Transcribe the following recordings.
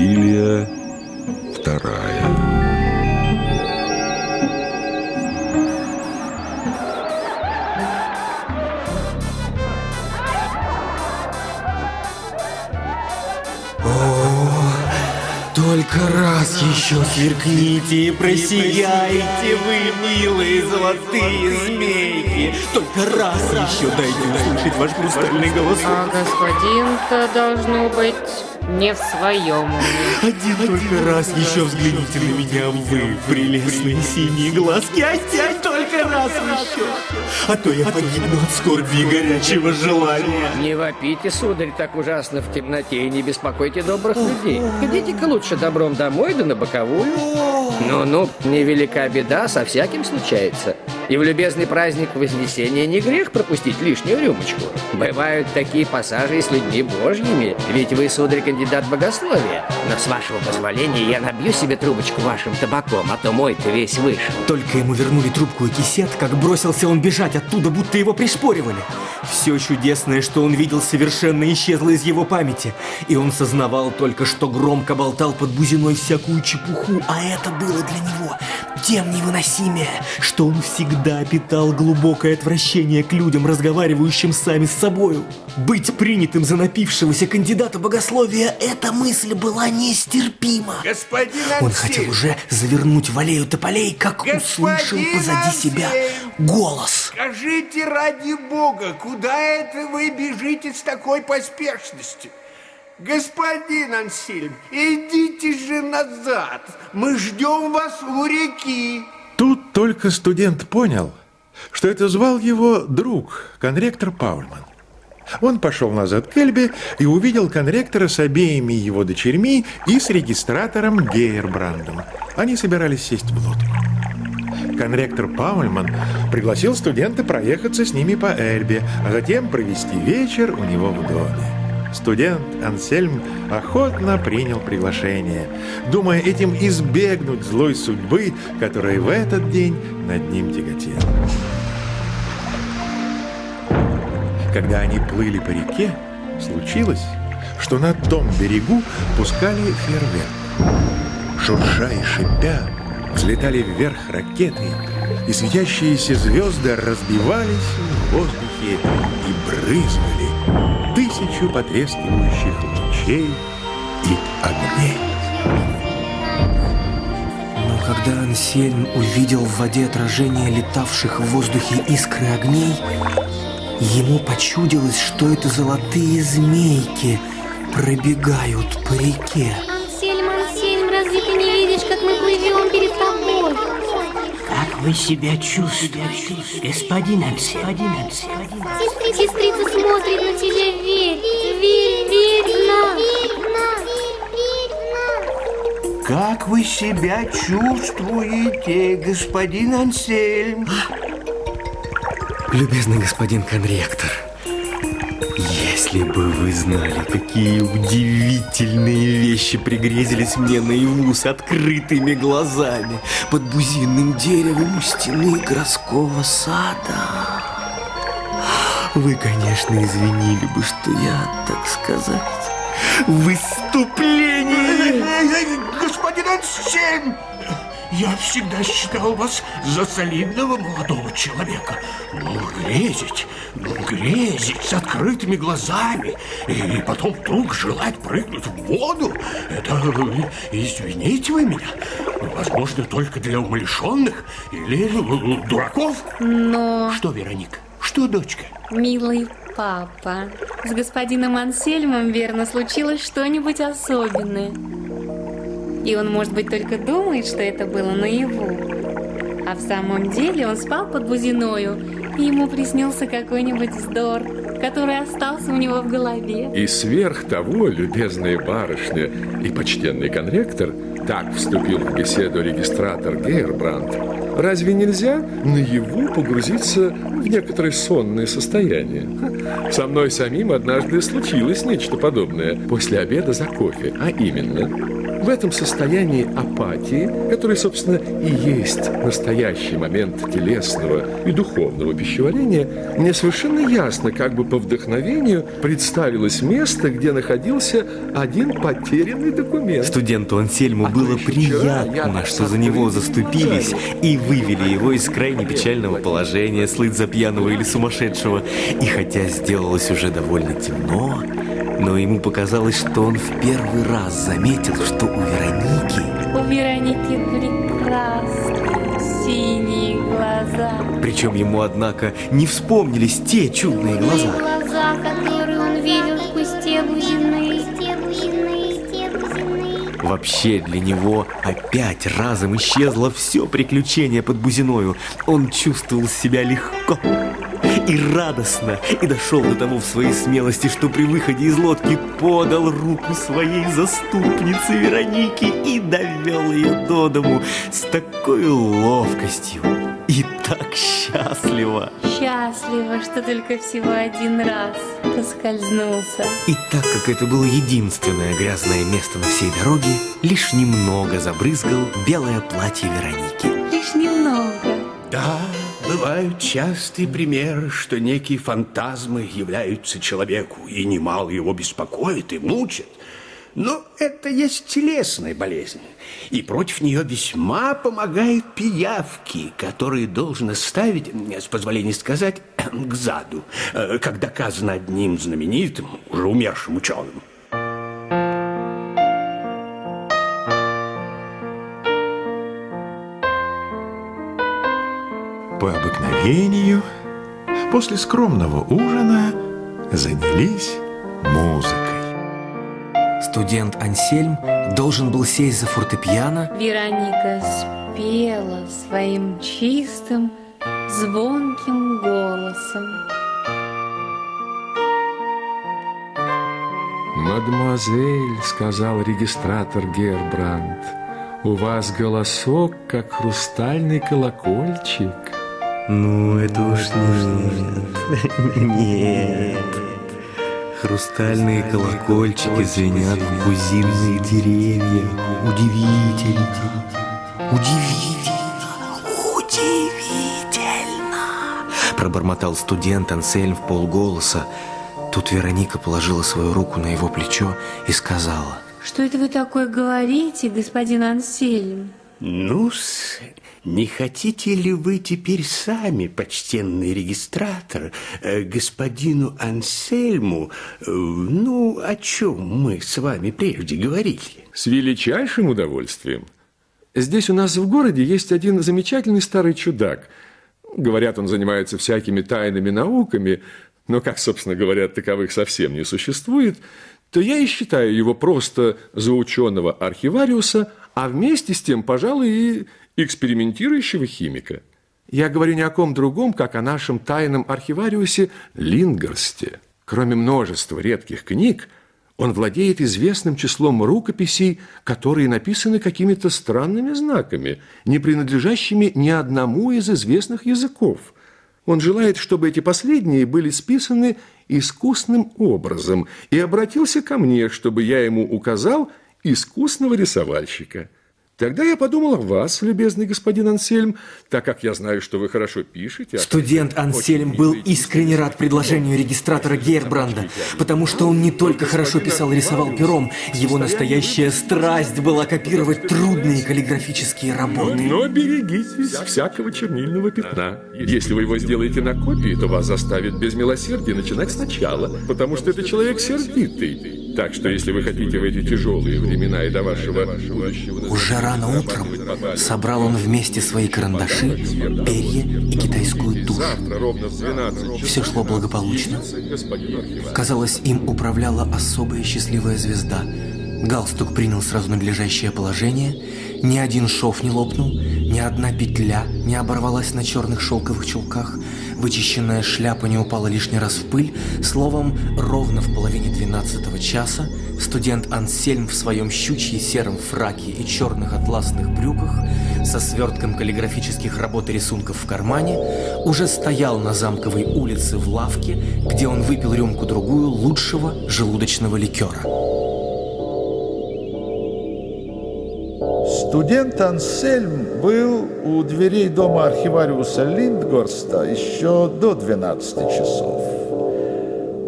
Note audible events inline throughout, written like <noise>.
Вигилия вторая. Только раз еще сверкните и просияйте вы, милые золотые змейки. Только раз еще дайте услышать ваш хрустальный голос. А господин-то должно быть не в своем уме. Один только раз еще взгляните на меня, вы, прелестные синие глазки. Один только раз еще. А то я погибну от скорби и горячего желания. Не вопите, сударь, так ужасно в темноте и не беспокойте добрых людей. Идите-ка лучше добром домой, да на боковую. Ну-ну, невелика беда, со всяким случается. И в любезный праздник Вознесения не грех пропустить лишнюю рюмочку. Бывают такие пассажи с людьми божьими, ведь вы, сударь, кандидат богословия. Но с вашего позволения я набью себе трубочку вашим табаком, а то мой-то весь вышел. Только ему вернули трубку и кисет, как бросился он бежать оттуда, будто его пришпоривали. Все чудесное, что он видел, совершенно исчезло из его памяти. И он сознавал только, что громко болтал под бузиной всякую чепуху, а это было для него тем невыносимее, что он всегда питал глубокое отвращение к людям, разговаривающим сами с собою. Быть принятым за напившегося кандидата богословия, эта мысль была нестерпима. Господин Он Ансельм! хотел уже завернуть в аллею тополей, как Господин услышал позади себя Ансельм! голос. Скажите ради бога, куда это вы бежите с такой поспешностью? Господин Ансельм, идите же назад. Мы ждем вас у реки. Тут только студент понял, что это звал его друг, конректор Паульман. Он пошел назад к Эльбе и увидел конректора с обеими его дочерьми и с регистратором Гейербрандом. Они собирались сесть в лодку. Конректор Паульман пригласил студента проехаться с ними по Эльбе, а затем провести вечер у него в доме. Студент Ансельм охотно принял приглашение, думая этим избегнуть злой судьбы, которая в этот день над ним тяготела. Когда они плыли по реке, случилось, что на том берегу пускали фейерверк. Шурша и шипя, взлетали вверх ракеты, и светящиеся звезды разбивались в воздухе и брызгали тысячу потрескивающих лучей и огней. Но когда Ансельм увидел в воде отражение летавших в воздухе искры огней, ему почудилось, что это золотые змейки пробегают по реке. Вы себя чувствуете, господин Ансельм? Сестрица, сестрица смотрит на тебя, верь, верь, верь в нас. Как вы себя чувствуете, господин Ансельм? Любезный господин конректор, если бы вы знали, какие удивительные вещи пригрезились мне наяву с открытыми глазами под бузинным деревом у стены городского сада. Вы, конечно, извинили бы, что я, так сказать, в выступлении. Господин Ансельм! Я всегда считал вас за солидного молодого человека. Но грезить, ну, грезить с открытыми глазами и потом вдруг желать прыгнуть в воду, это, извините вы меня, возможно, только для умалишенных или э, дураков. Но, Что, Вероника? Что, дочка? милый папа, с господином Ансельмом, верно, случилось что-нибудь особенное. И он, может быть, только думает, что это было наяву. А в самом деле он спал под бузиною, и ему приснился какой-нибудь вздор, который остался у него в голове. И сверх того, любезные барышни и почтенный конректор, так вступил в беседу регистратор Гейербранд, разве нельзя наяву погрузиться в некоторое сонное состояние? Со мной самим однажды случилось нечто подобное после обеда за кофе, а именно... В этом состоянии апатии, который, собственно, и есть настоящий момент телесного и духовного пищеварения, мне совершенно ясно, как бы по вдохновению представилось место, где находился один потерянный документ. Студенту Ансельму А было приятно, что за него заступились и вывели его из крайне печального положения, слыть за пьяного или сумасшедшего. И хотя сделалось уже довольно темно, но ему показалось, что он в первый раз заметил, что у Вероники У Вероники прекрасные синие глаза. Причем ему, однако, не вспомнились те чудные глаза. глаза, которые он видел сквозь земные. Земные, земные. Вообще для него опять разом исчезло все приключение под Бузиною. Он чувствовал себя легко и радостно, и дошел до того в своей смелости, что при выходе из лодки подал руку своей заступнице Веронике и довел ее до дому с такой ловкостью и так счастливо. Счастлива, что только всего один раз поскользнулся. И так как это было единственное грязное место на всей дороге, лишь немного забрызгал белое платье Вероники. Лишь немного. Да, бывают частые примеры, что некие фантазмы являются человеку и немало его беспокоит и мучат. Но это есть телесная болезнь, и против нее весьма помогают пиявки, которые должен ставить, с позволения сказать, <clears throat> к заду, э, как доказано одним знаменитым, уже умершим ученым. Обыкновению, после скромного ужина занялись музыкой. Студент Ансельм должен был сесть за фортепиано, Вероника спела своим чистым, звонким голосом. «Мадемуазель», — сказал регистратор Гербранд, «у вас голосок, как хрустальный колокольчик». Ну, это уж нет. <laughs> Нет. Хрустальные колокольчики звенят в кузинные деревья. Удивительно. Удивительно. Удивительно. Пробормотал студент Ансельм в полголоса. Тут Вероника положила свою руку на его плечо и сказала. Что это вы такое говорите, господин Ансельм? Ну не хотите ли вы теперь сами, почтенный регистратор, э, господину Ансельму, э, ну, о чем мы с вами прежде говорили? С величайшим удовольствием. Здесь у нас в городе есть один замечательный старый чудак. Говорят, он занимается всякими тайными науками, но, как, собственно говоря, таковых совсем не существует, то я и считаю его просто за ученого архивариуса, а вместе с тем, пожалуй, и экспериментирующего химика. Я говорю не о ком другом, как о нашем тайном архивариусе Лингерсте. Кроме множества редких книг, он владеет известным числом рукописей, которые написаны какими-то странными знаками, не принадлежащими ни одному из известных языков. Он желает, чтобы эти последние были списаны искусным образом и обратился ко мне, чтобы я ему указал искусного рисовальщика. Тогда я подумал о вас, любезный господин Ансельм, так как я знаю, что вы хорошо пишете. а Студент Ансельм был искренне рад предложению регистратора Гейрбранда, потому что он не только хорошо писал и рисовал пером, его настоящая страсть была копировать трудные каллиграфические работы. Но берегитесь всякого чернильного пятна. Если вы его сделаете на копии, то вас заставит без милосердия начинать сначала, потому что это человек сердитый. Так что, если вы хотите в эти тяжелые времена и до вашего будущего... Уже рано утром собрал он вместе свои карандаши, перья и китайскую тушь. Завтра ровно в 12 Все шло благополучно. Казалось, им управляла особая счастливая звезда. Галстук принял сразу надлежащее положение, ни один шов не лопнул, ни одна петля не оборвалась на черных шелковых чулках, вычищенная шляпа не упала лишний раз в пыль. Словом, ровно в половине двенадцатого часа студент Ансельм в своем щучье сером фраке и черных атласных брюках со свертком каллиграфических работ и рисунков в кармане уже стоял на замковой улице в лавке, где он выпил рюмку-другую лучшего желудочного ликера. Студент Ансельм был у дверей дома архивариуса Линдгорста еще до 12 часов.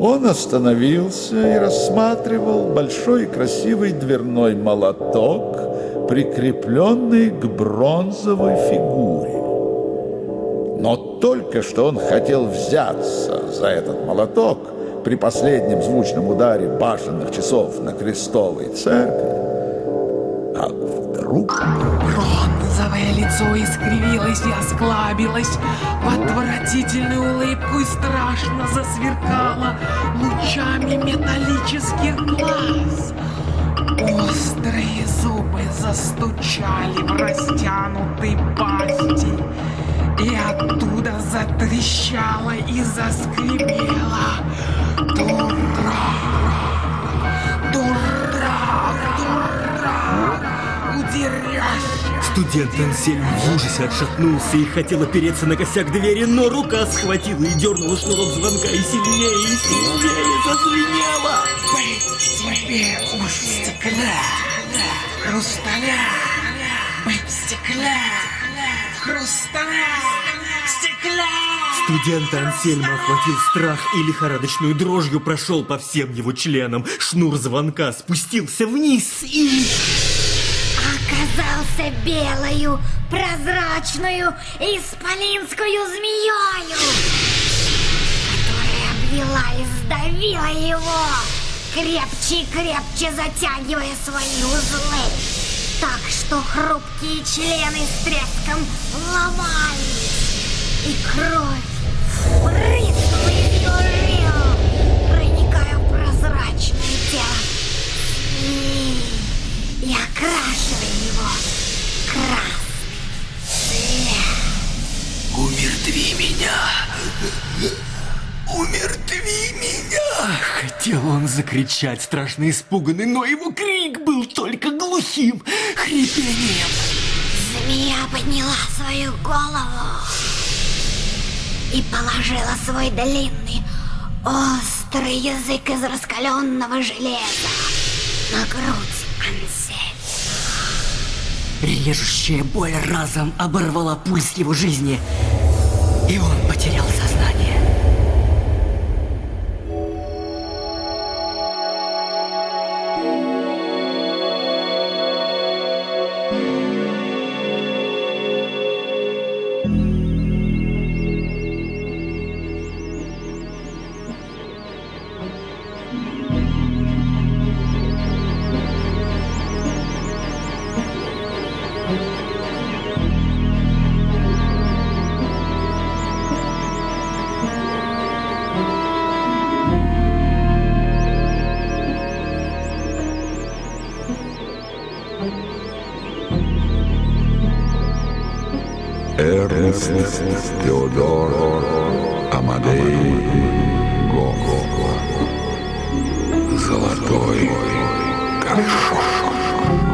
Он остановился и рассматривал большой и красивый дверной молоток, прикрепленный к бронзовой фигуре. Но только что он хотел взяться за этот молоток при последнем звучном ударе башенных часов на крестовой церкви, вдруг... Бронзовое лицо искривилось и осклабилось в отвратительную улыбку и страшно засверкало лучами металлических глаз. Острые зубы застучали в растянутой пасти, и оттуда затрещало и заскрипело. Дурак! Дурак! Дурак! Удерящий! Студент Ансельм в ужасе отшатнулся и хотел опереться на косяк двери, но рука схватила и дернула шнурок звонка и сильнее, и сильнее зазвенела. Быть тебе уж в хрустале, быть в стекле. Студента Ансельма охватил страх и лихорадочную дрожью прошел по всем его членам. Шнур звонка спустился вниз и... Оказался белою, прозрачную, исполинскую змеёю, которая обвела и сдавила его, крепче и крепче затягивая свои узлы, так что хрупкие члены с треском ломались, и кровь брызнула Закричать, страшно испуганный, но его крик был только глухим хрипением. Змея подняла свою голову и положила свой длинный, острый язык из раскаленного железа на грудь Ансель. Режущая боль разом оборвала пульс его жизни, и он потерял сознание. Теодор Амадей Гогол. Золотой горшок.